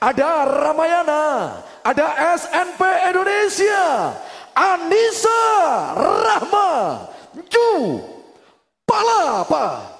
ada Ramayana, ada SNP Indonesia, Anissa Rahma, Ju Palapa.